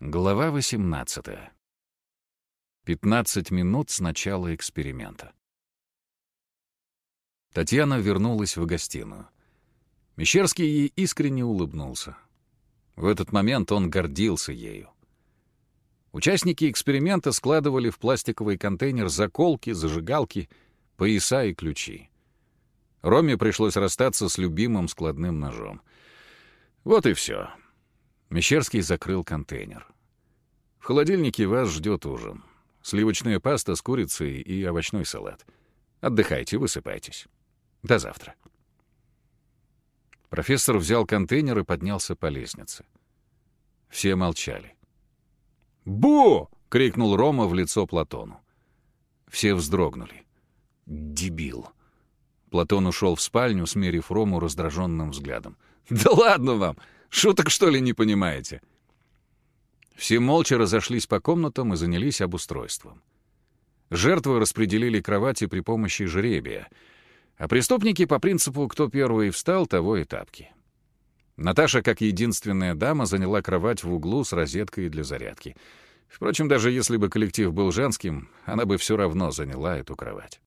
Глава 18. 15 минут с начала эксперимента. Татьяна вернулась в гостиную. Мещерский ей искренне улыбнулся. В этот момент он гордился ею. Участники эксперимента складывали в пластиковый контейнер заколки, зажигалки, пояса и ключи. Роме пришлось расстаться с любимым складным ножом. Вот и все. Мещерский закрыл контейнер. В холодильнике вас ждет ужин. Сливочная паста с курицей и овощной салат. Отдыхайте, высыпайтесь. До завтра. Профессор взял контейнер и поднялся по лестнице. Все молчали. «Бу!» — крикнул Рома в лицо Платону. Все вздрогнули. «Дебил!» Платон ушел в спальню, смерив Рому раздраженным взглядом. «Да ладно вам! Шуток, что ли, не понимаете?» Все молча разошлись по комнатам и занялись обустройством. Жертвы распределили кровати при помощи жребия, а преступники по принципу «кто первый встал, того и тапки». Наташа, как единственная дама, заняла кровать в углу с розеткой для зарядки. Впрочем, даже если бы коллектив был женским, она бы все равно заняла эту кровать.